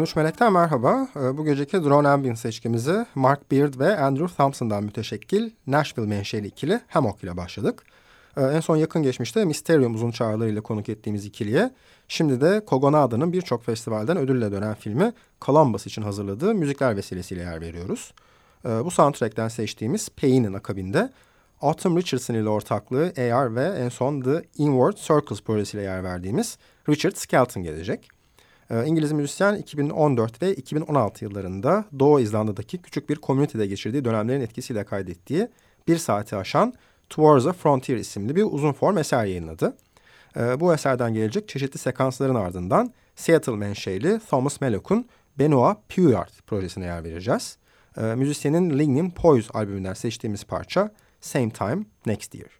13 Melek'ten merhaba. Ee, bu geceki Drone Ambient seçkimizi Mark Beard ve Andrew Thompson'dan müteşekkil Nashville menşeli ikili Hammock ile başladık. Ee, en son yakın geçmişte Mysterium uzun çağrılarıyla konuk ettiğimiz ikiliye şimdi de Kogonada'nın birçok festivalden ödülle dönen filmi Columbus için hazırladığı müzikler vesilesiyle yer veriyoruz. Ee, bu soundtrack'ten seçtiğimiz Pain'in akabinde Autumn Richardson ile ortaklığı AR ve en son The Inward Circles projesiyle yer verdiğimiz Richard Skelton gelecek. Ee, İngiliz müzisyen 2014 ve 2016 yıllarında Doğu İzlanda'daki küçük bir komünitede geçirdiği dönemlerin etkisiyle kaydettiği bir saati aşan Towards a Frontier isimli bir uzun form eser yayınladı. Ee, bu eserden gelecek çeşitli sekansların ardından Seattle menşeli Thomas Mellock'un Benoit Puard projesine yer vereceğiz. Ee, müzisyenin Lignin Poise albümünden seçtiğimiz parça Same Time Next Year.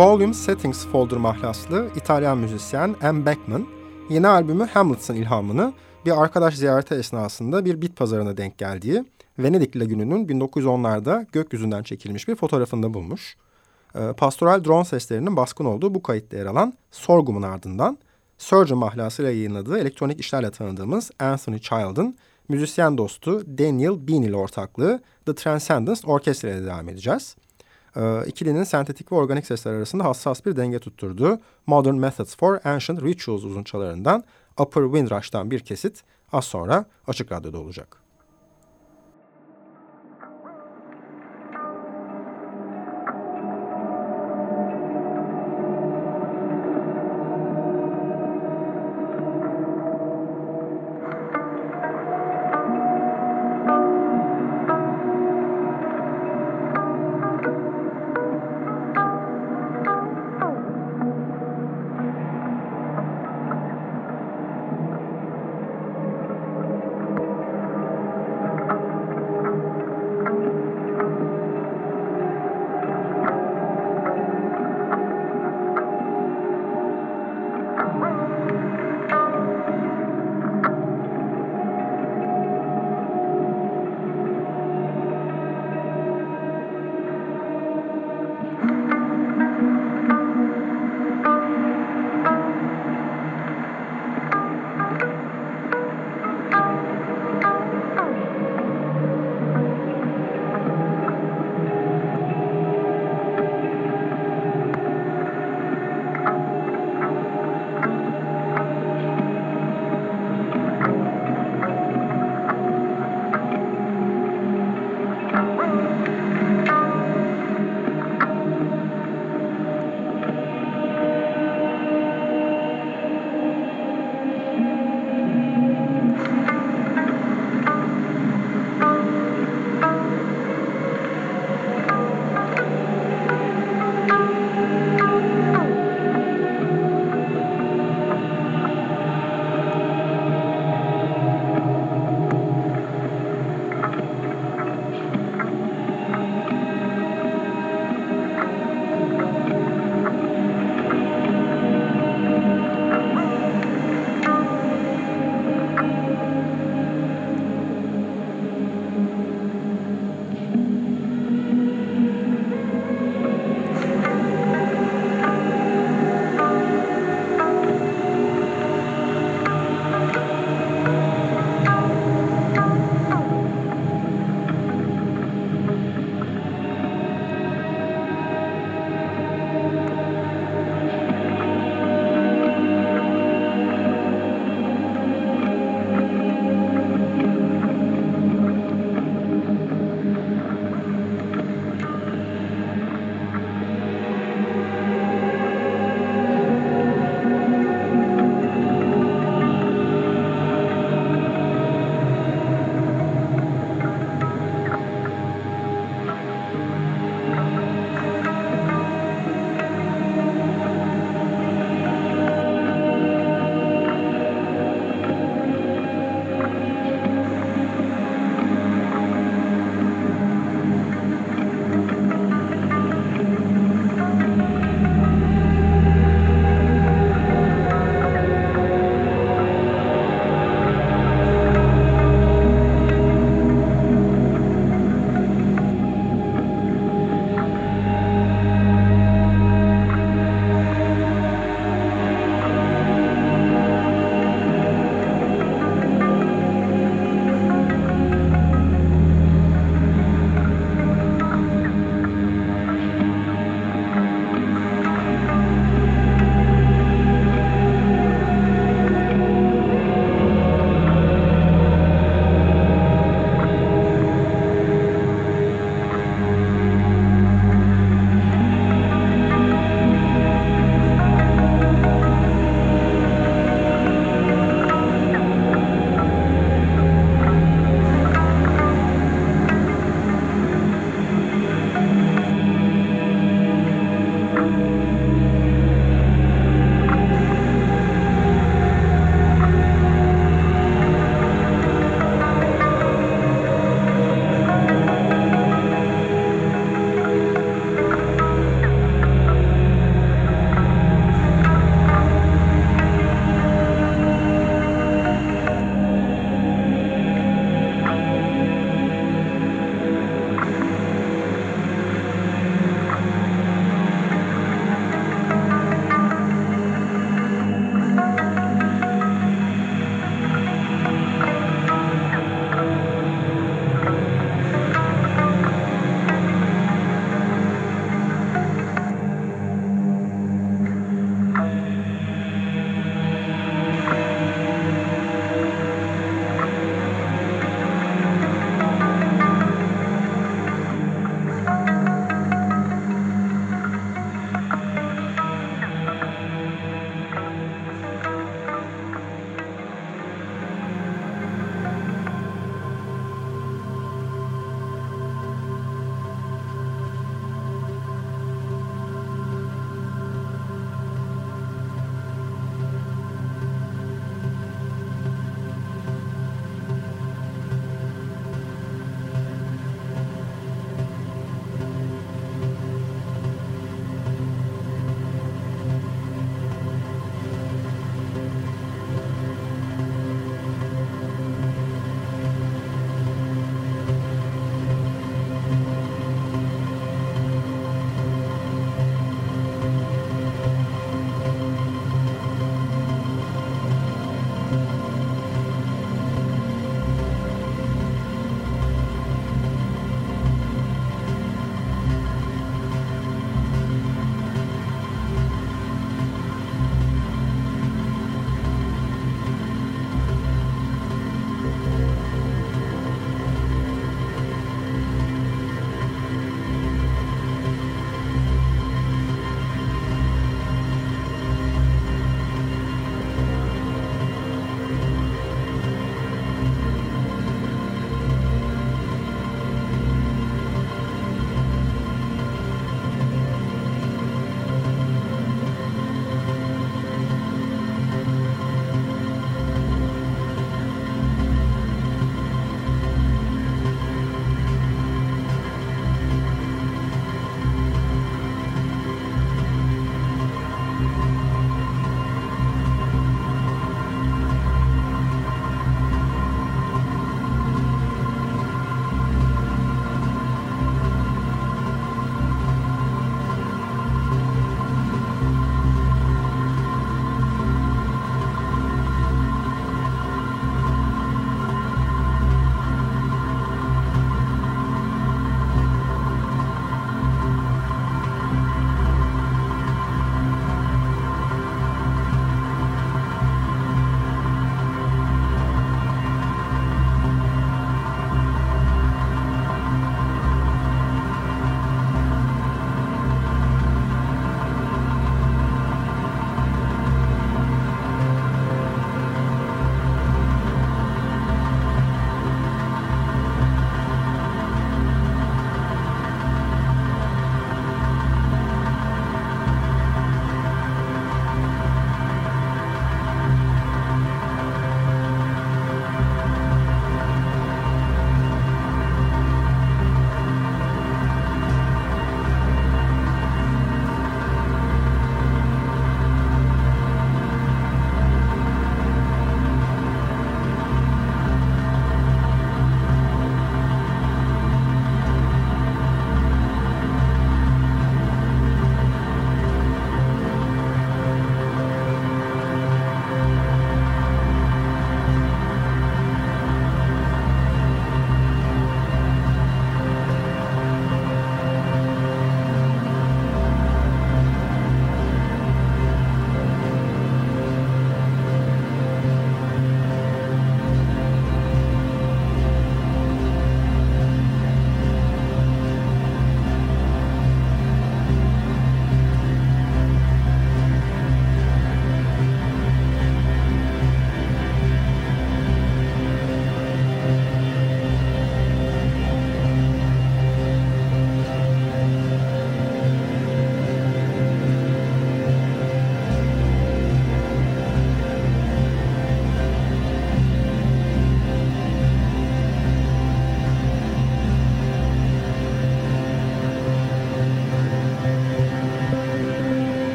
Volume Settings folder mahlaslı İtalyan müzisyen M. Beckman, yeni albümü Hamlet'ın ilhamını bir arkadaş ziyareti esnasında bir bit pazarına denk geldiği Venedik Lagünü'nün 1910'larda gökyüzünden çekilmiş bir fotoğrafında bulmuş. E, pastoral drone seslerinin baskın olduğu bu kayıtta yer alan Sorgum'un ardından Surgeon mahlasıyla yayınladığı elektronik işlerle tanıdığımız Anthony Child'ın müzisyen dostu Daniel Bean ile ortaklığı The Transcendence Orchestra ile devam edeceğiz. E, ikilinin sentetik ve organik sesler arasında hassas bir denge tutturduğu Modern Methods for Ancient Rituals uzunçalarından Upper Windrush'tan bir kesit az sonra Açık Radyo'da olacak.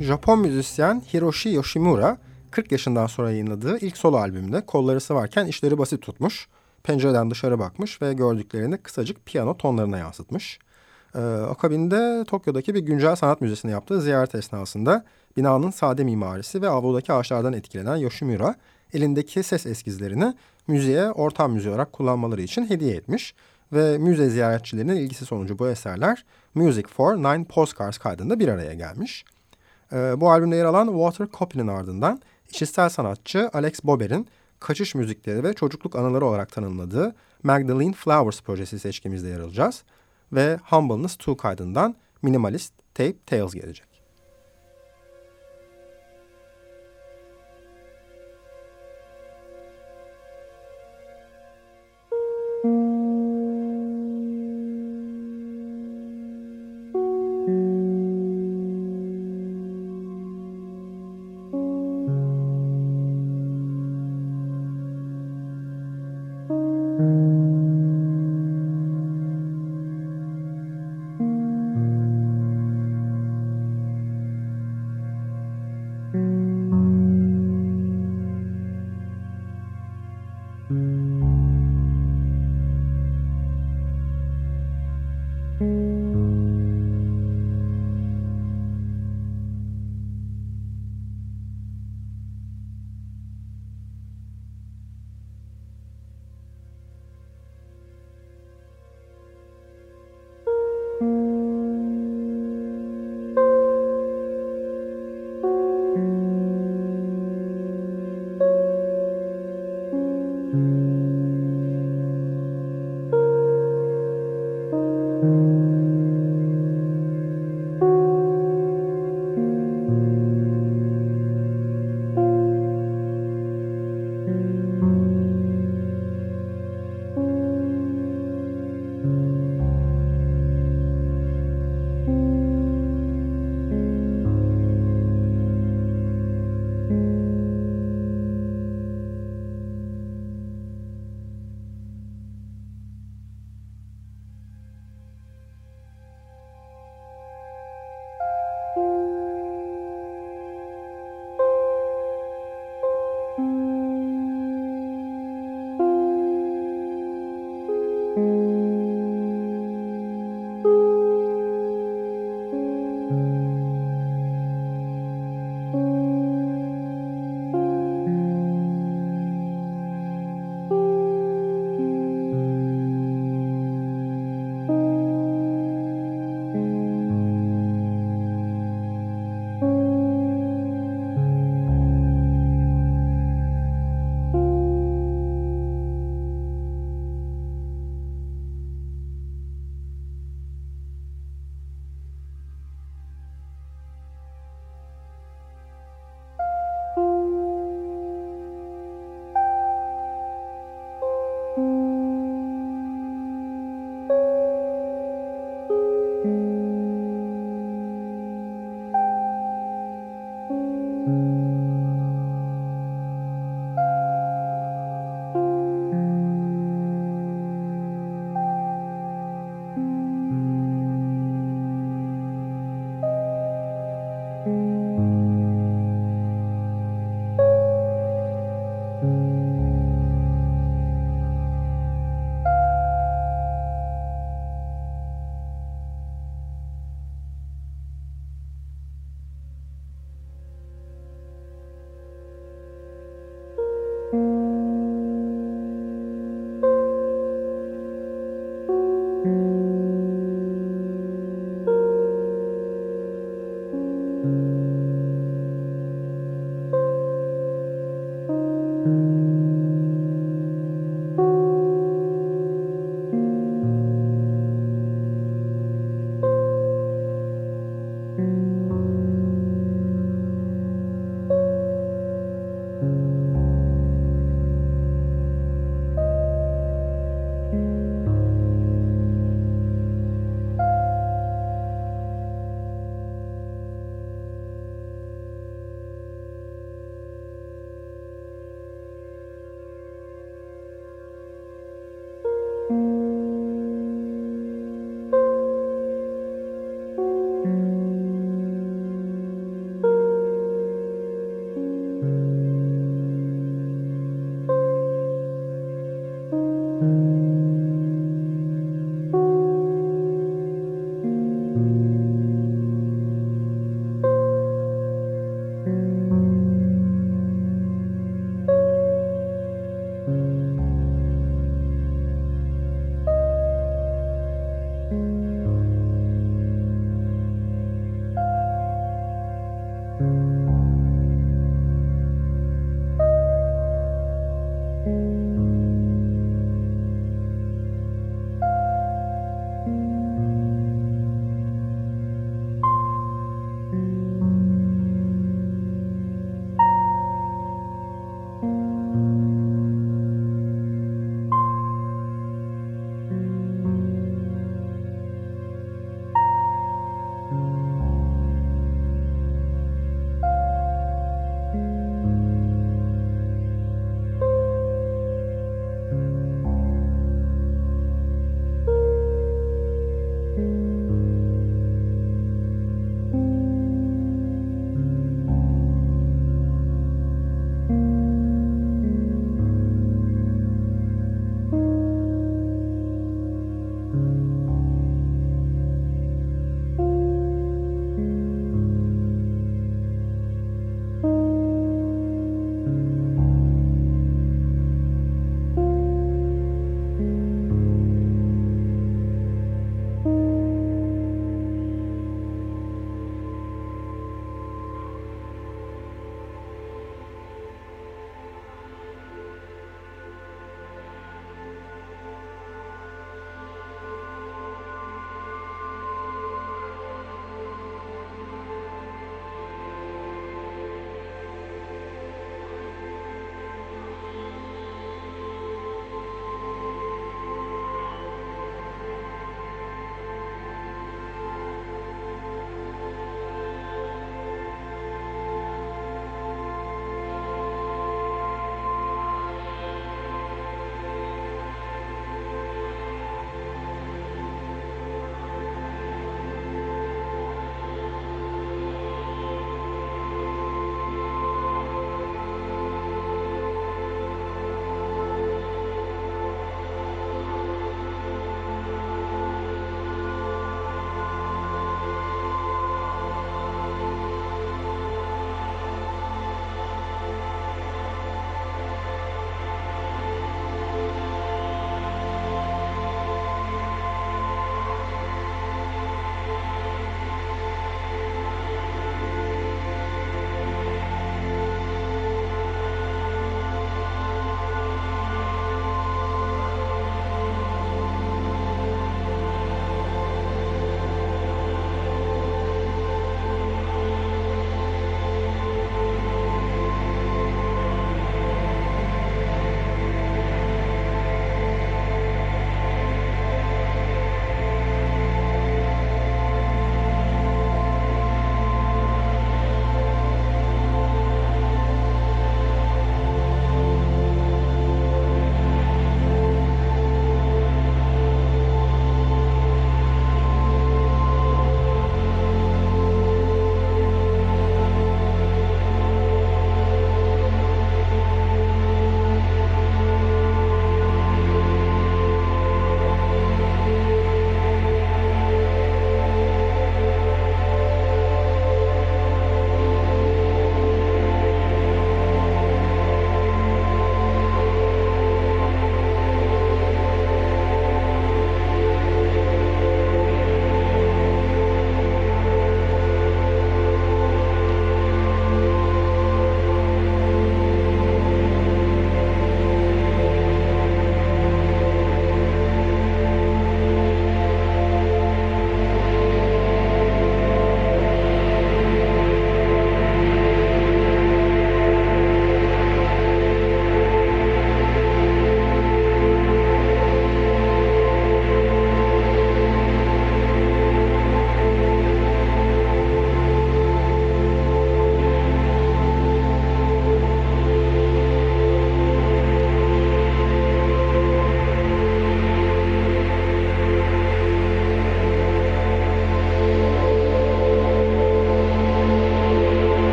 Japon müzisyen Hiroshi Yoshimura 40 yaşından sonra yayınladığı ilk solo albümde kolları sıvarken işleri basit tutmuş, pencereden dışarı bakmış ve gördüklerini kısacık piyano tonlarına yansıtmış. Ee, akabinde Tokyo'daki bir güncel sanat müzesine yaptığı ziyaret esnasında binanın sade mimarisi ve avludaki ağaçlardan etkilenen Yoshimura elindeki ses eskizlerini müziğe ortam müziği olarak kullanmaları için hediye etmiş ve müze ziyaretçilerinin ilgisi sonucu bu eserler Music for Nine Postcards kaydında bir araya gelmiş. Ee, bu albümde yer alan Water Copy'nin ardından işitsel sanatçı Alex Bober'in kaçış müzikleri ve çocukluk anıları olarak tanımladığı Magdalene Flowers projesi seçkimizde yer alacağız. Ve Humbleness 2 kaydından Minimalist Tape Tales gelecek.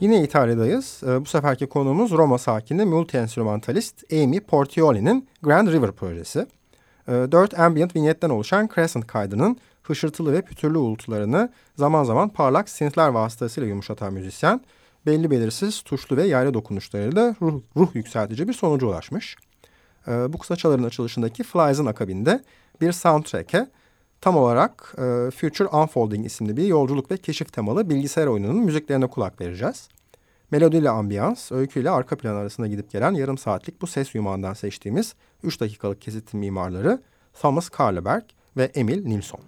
Yine İtalya'dayız. E, bu seferki konuğumuz Roma sakini multi-enstrümantalist Amy Portioli'nin Grand River projesi. E, dört ambient vinyetten oluşan Crescent kaydının hışırtılı ve pütürlü uğultularını zaman zaman parlak synthler vasıtasıyla yumuşatan müzisyen, belli belirsiz tuşlu ve yaylı dokunuşlarıyla ruh, ruh yükseltici bir sonuca ulaşmış. E, bu kısa çaların açılışındaki Flies'ın akabinde bir soundtrack'e tam olarak e, Future Unfolding isimli bir yolculuk ve keşif temalı bilgisayar oyununun müziklerine kulak vereceğiz. Melodiyle ambiyans, öyküyle arka plan arasında gidip gelen yarım saatlik bu ses yumağından seçtiğimiz 3 dakikalık kesitin mimarları Thomas Karleberg ve Emil Nilsson.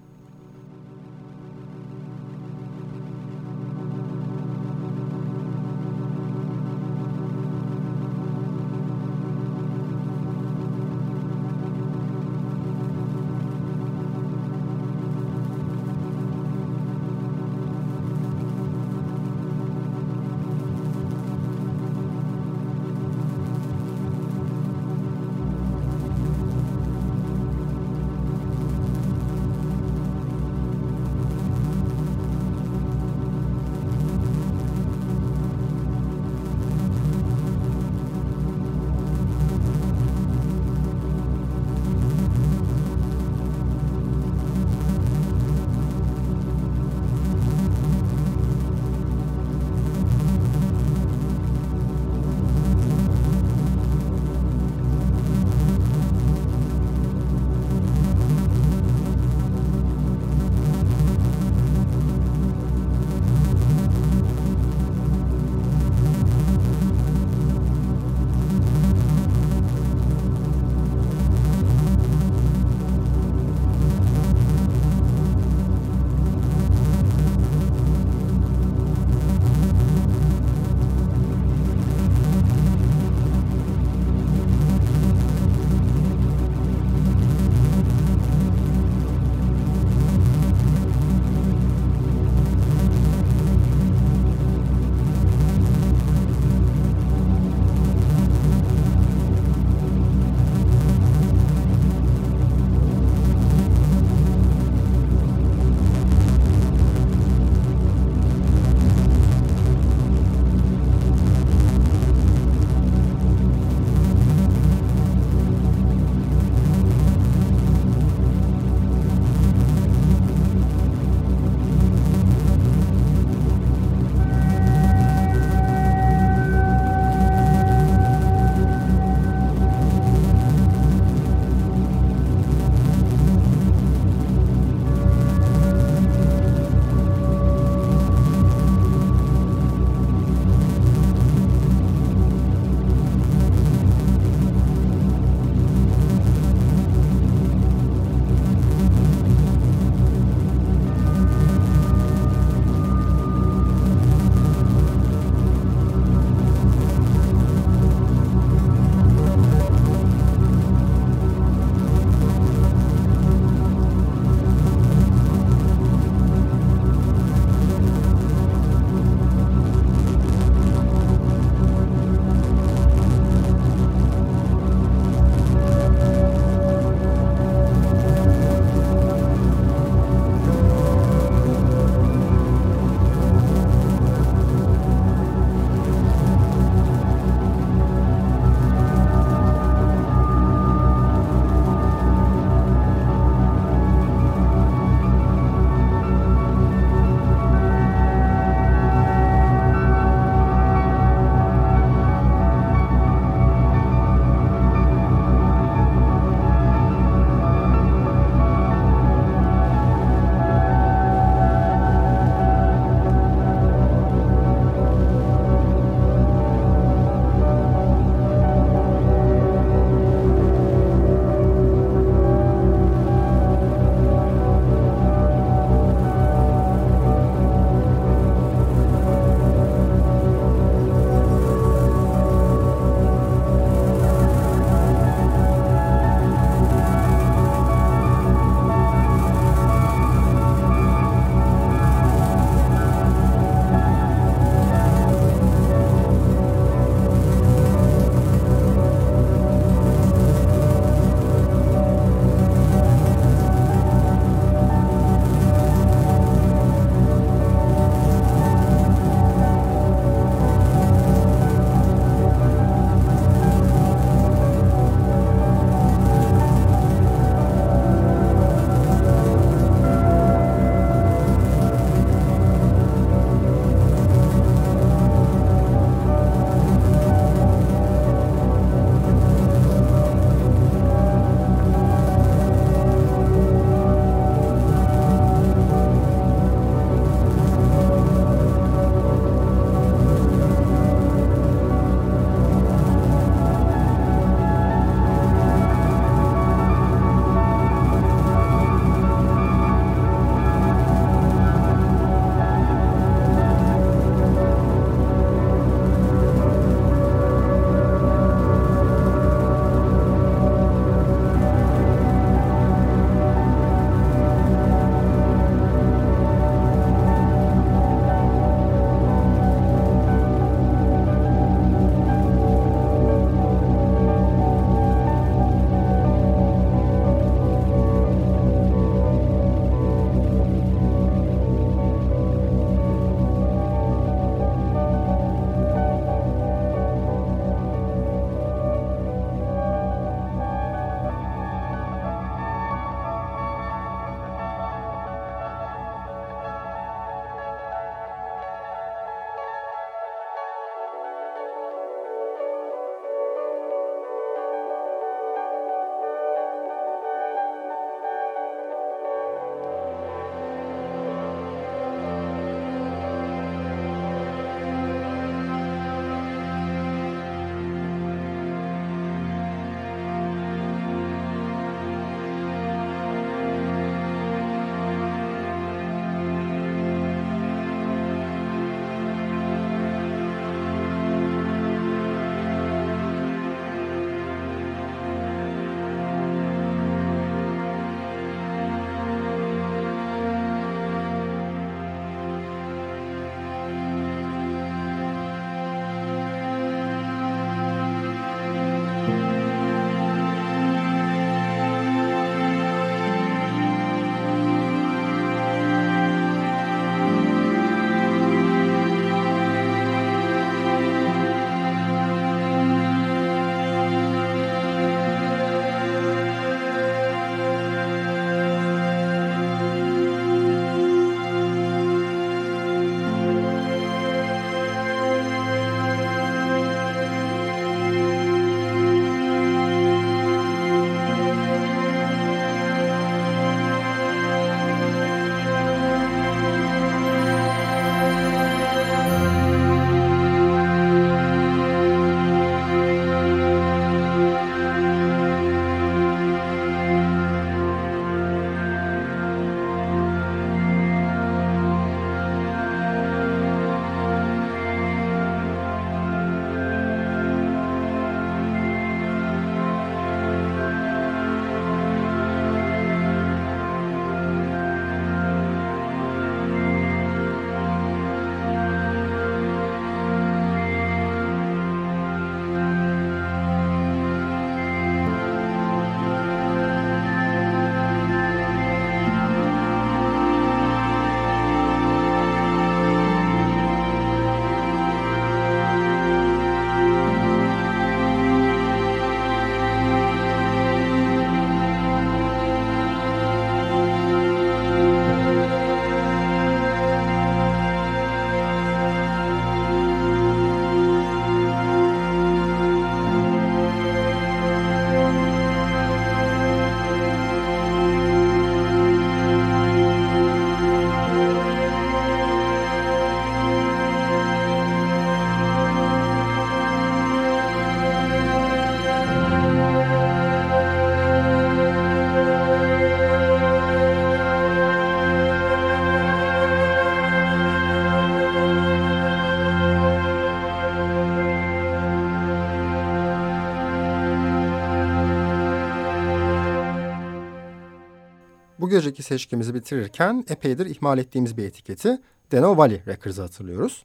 Geceki seçkimizi bitirirken epeydir ihmal ettiğimiz bir etiketi Deno Valley Records'ı hatırlıyoruz.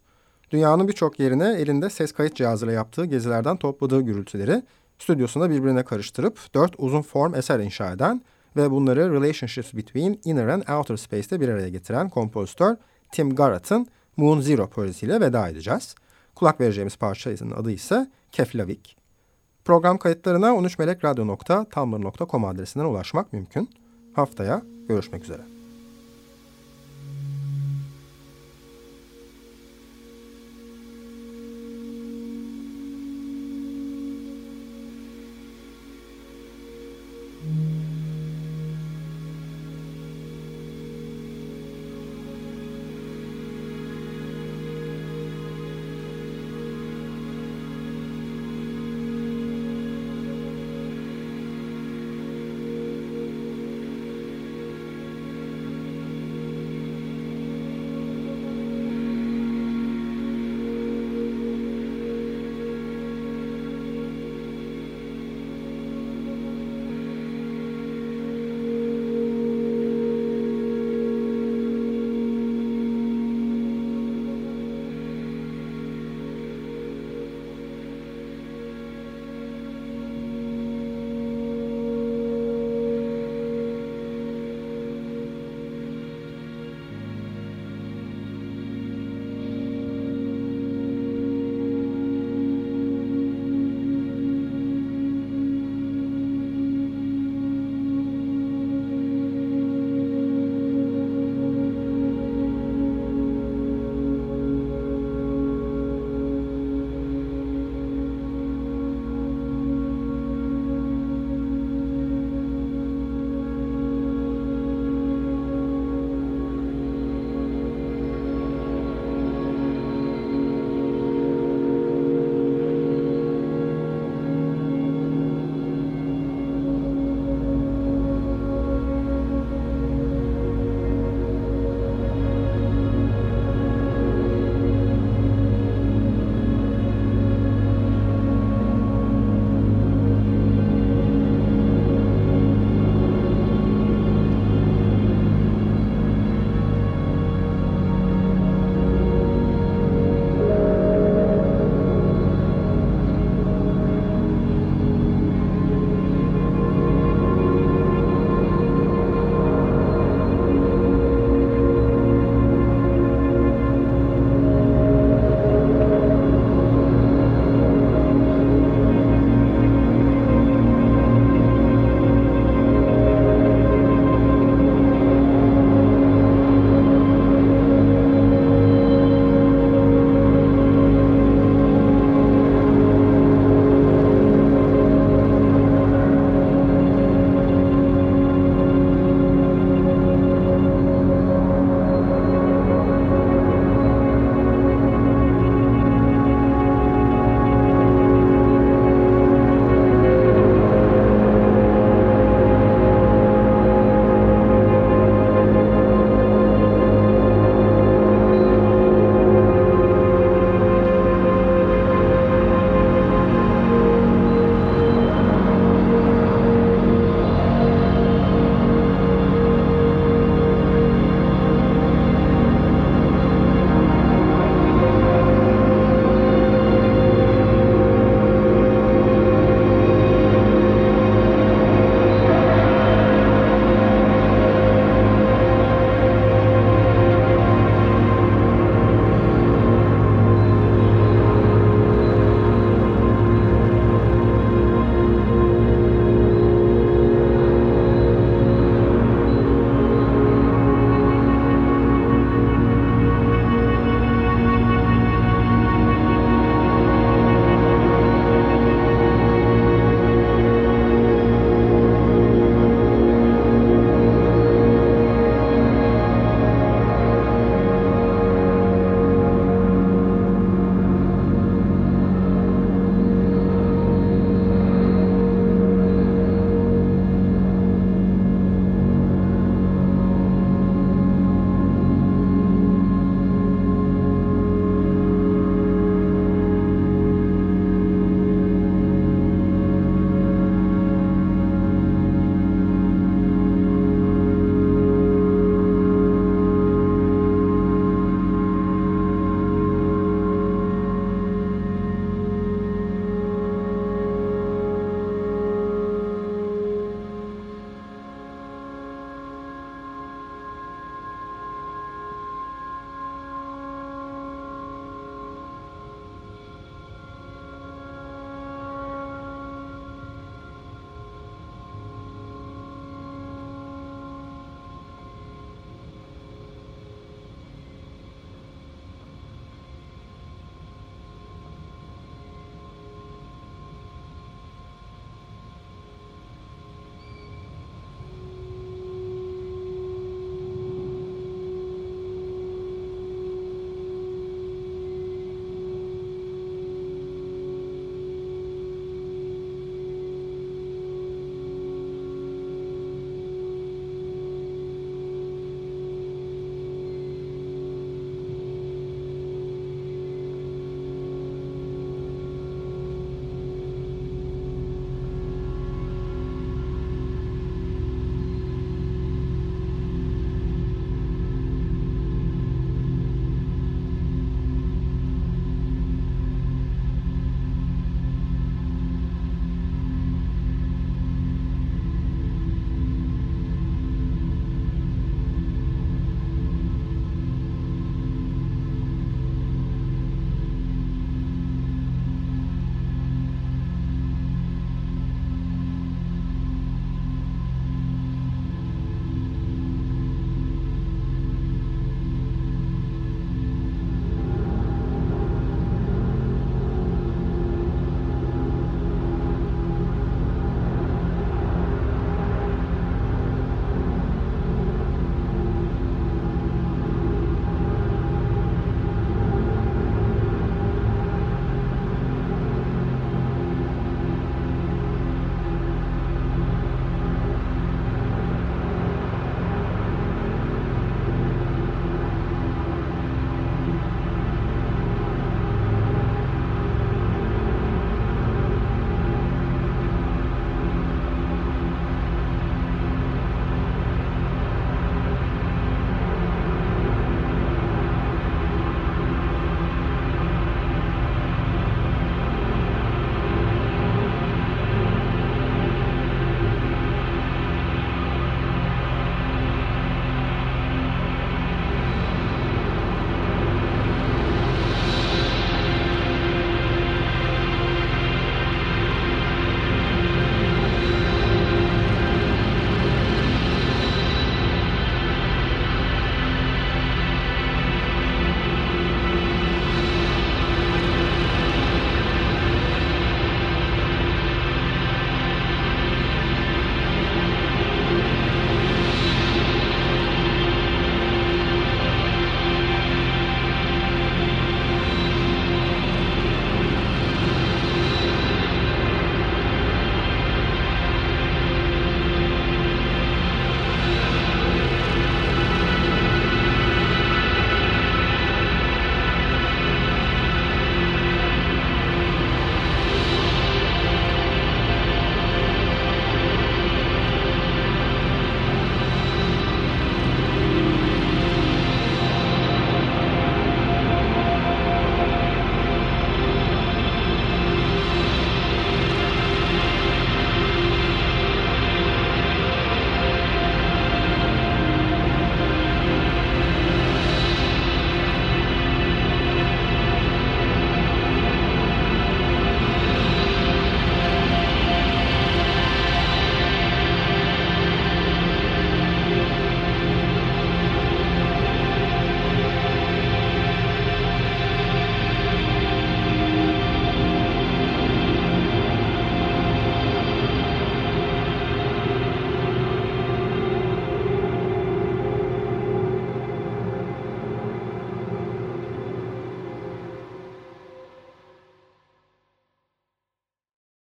Dünyanın birçok yerine elinde ses kayıt cihazıyla yaptığı gezilerden topladığı gürültüleri stüdyosunda birbirine karıştırıp dört uzun form eser inşa eden ve bunları Relationships Between Inner and Outer Space'te bir araya getiren kompozitör Tim Garrett'ın Moon Zero projesiyle veda edeceğiz. Kulak vereceğimiz parçanın adı ise Keflavik. Program kayıtlarına 13melekradyo.tumblr.com adresinden ulaşmak mümkün. Haftaya Görüşmek üzere.